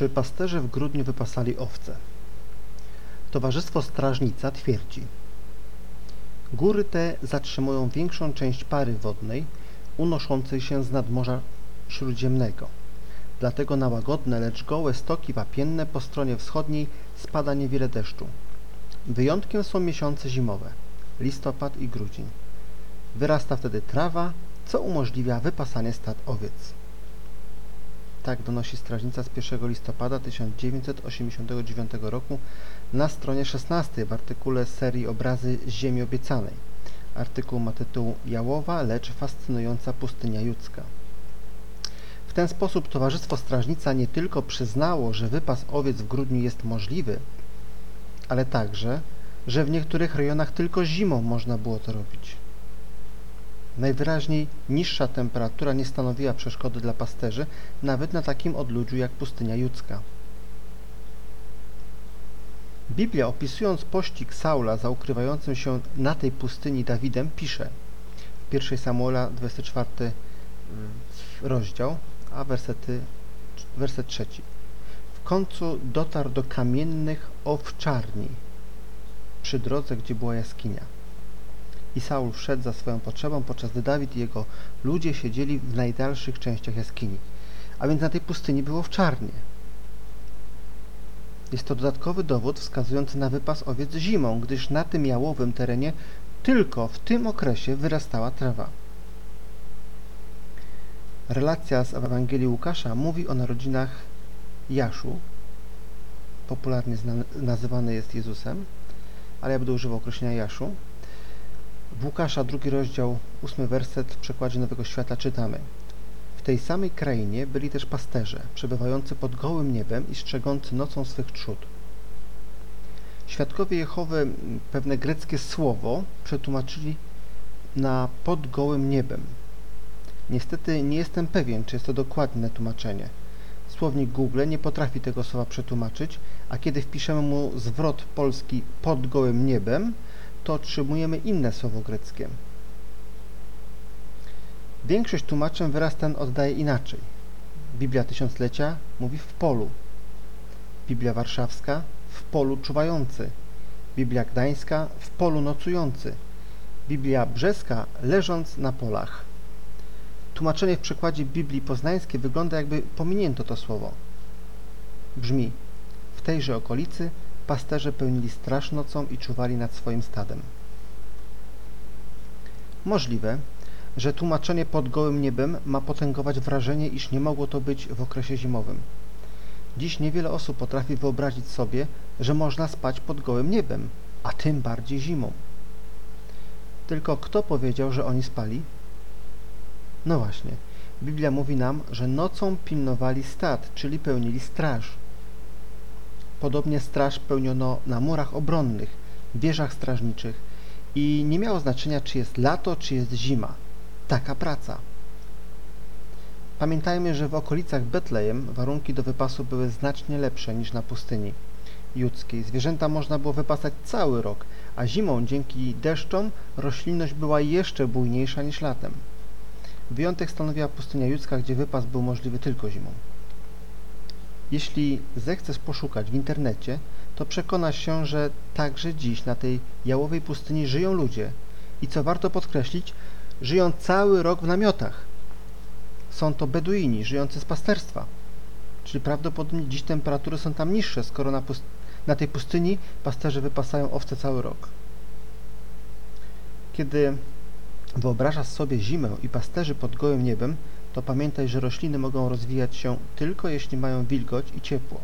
Czy pasterze w grudniu wypasali owce? Towarzystwo Strażnica twierdzi Góry te zatrzymują większą część pary wodnej unoszącej się z nadmorza śródziemnego. Dlatego na łagodne, lecz gołe stoki wapienne po stronie wschodniej spada niewiele deszczu. Wyjątkiem są miesiące zimowe, listopad i grudzień. Wyrasta wtedy trawa, co umożliwia wypasanie stad owiec. Tak donosi strażnica z 1 listopada 1989 roku na stronie 16 w artykule serii Obrazy Ziemi Obiecanej. Artykuł ma tytuł Jałowa, lecz fascynująca pustynia judzka. W ten sposób Towarzystwo Strażnica nie tylko przyznało, że wypas owiec w grudniu jest możliwy, ale także, że w niektórych rejonach tylko zimą można było to robić. Najwyraźniej niższa temperatura nie stanowiła przeszkody dla pasterzy, nawet na takim odludziu jak pustynia judzka. Biblia opisując pościg Saula za ukrywającym się na tej pustyni Dawidem pisze w 1 Samuela 24 mm, rozdział, a wersety, werset trzeci. W końcu dotarł do kamiennych owczarni przy drodze, gdzie była jaskinia. I Saul wszedł za swoją potrzebą, podczas gdy Dawid i jego ludzie siedzieli w najdalszych częściach jaskini. A więc na tej pustyni było owczarnie. Jest to dodatkowy dowód wskazujący na wypas owiec zimą, gdyż na tym jałowym terenie tylko w tym okresie wyrastała trawa. Relacja z Ewangelii Łukasza mówi o narodzinach Jaszu, popularnie nazywany jest Jezusem, ale ja będę używał określenia Jaszu. W Łukasza, drugi rozdział, ósmy werset w przekładzie Nowego Świata czytamy W tej samej krainie byli też pasterze, przebywający pod gołym niebem i strzegący nocą swych trzód. Świadkowie Jehowy pewne greckie słowo przetłumaczyli na pod gołym niebem. Niestety nie jestem pewien, czy jest to dokładne tłumaczenie. Słownik Google nie potrafi tego słowa przetłumaczyć, a kiedy wpiszemy mu zwrot polski pod gołym niebem, to otrzymujemy inne słowo greckie. Większość tłumaczeń wyraz ten oddaje inaczej. Biblia Tysiąclecia mówi w polu. Biblia Warszawska w polu czuwający. Biblia Gdańska w polu nocujący. Biblia Brzeska leżąc na polach. Tłumaczenie w przekładzie Biblii Poznańskiej wygląda jakby pominięto to słowo. Brzmi w tejże okolicy pasterze pełnili straż nocą i czuwali nad swoim stadem. Możliwe, że tłumaczenie pod gołym niebem ma potęgować wrażenie, iż nie mogło to być w okresie zimowym. Dziś niewiele osób potrafi wyobrazić sobie, że można spać pod gołym niebem, a tym bardziej zimą. Tylko kto powiedział, że oni spali? No właśnie, Biblia mówi nam, że nocą pilnowali stad, czyli pełnili straż. Podobnie straż pełniono na murach obronnych, wieżach strażniczych i nie miało znaczenia, czy jest lato, czy jest zima. Taka praca. Pamiętajmy, że w okolicach Betlejem warunki do wypasu były znacznie lepsze niż na pustyni judzkiej. Zwierzęta można było wypasać cały rok, a zimą dzięki deszczom roślinność była jeszcze bujniejsza niż latem. Wyjątek stanowiła pustynia judzka, gdzie wypas był możliwy tylko zimą. Jeśli zechcesz poszukać w internecie, to przekonasz się, że także dziś na tej jałowej pustyni żyją ludzie i co warto podkreślić, żyją cały rok w namiotach. Są to Beduini żyjący z pasterstwa. Czyli prawdopodobnie dziś temperatury są tam niższe, skoro na, na tej pustyni pasterze wypasają owce cały rok. Kiedy wyobrażasz sobie zimę i pasterzy pod gołym niebem, to pamiętaj, że rośliny mogą rozwijać się tylko jeśli mają wilgoć i ciepło.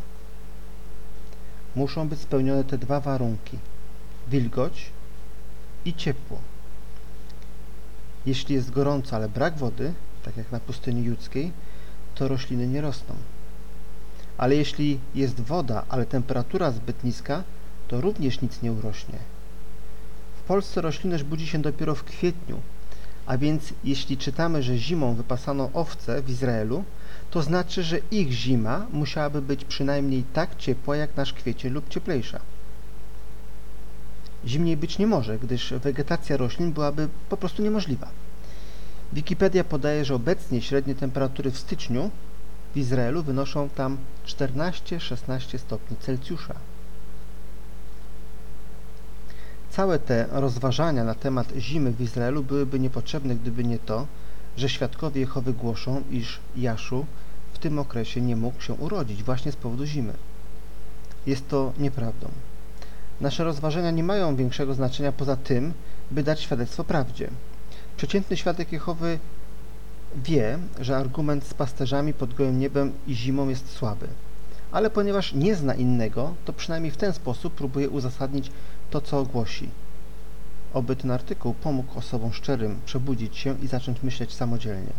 Muszą być spełnione te dwa warunki wilgoć i ciepło. Jeśli jest gorąco, ale brak wody, tak jak na pustyni judzkiej, to rośliny nie rosną. Ale jeśli jest woda, ale temperatura zbyt niska, to również nic nie urośnie. W Polsce roślinność budzi się dopiero w kwietniu, a więc jeśli czytamy, że zimą wypasano owce w Izraelu, to znaczy, że ich zima musiałaby być przynajmniej tak ciepła jak nasz kwiecień lub cieplejsza. Zimniej być nie może, gdyż wegetacja roślin byłaby po prostu niemożliwa. Wikipedia podaje, że obecnie średnie temperatury w styczniu w Izraelu wynoszą tam 14-16 stopni Celsjusza. Całe te rozważania na temat zimy w Izraelu byłyby niepotrzebne, gdyby nie to, że świadkowie Jehowy głoszą, iż Jaszu w tym okresie nie mógł się urodzić właśnie z powodu zimy. Jest to nieprawdą. Nasze rozważania nie mają większego znaczenia poza tym, by dać świadectwo prawdzie. Przeciętny świadek Jehowy wie, że argument z pasterzami pod gołym niebem i zimą jest słaby. Ale ponieważ nie zna innego, to przynajmniej w ten sposób próbuje uzasadnić to, co głosi. Oby ten artykuł pomógł osobom szczerym przebudzić się i zacząć myśleć samodzielnie.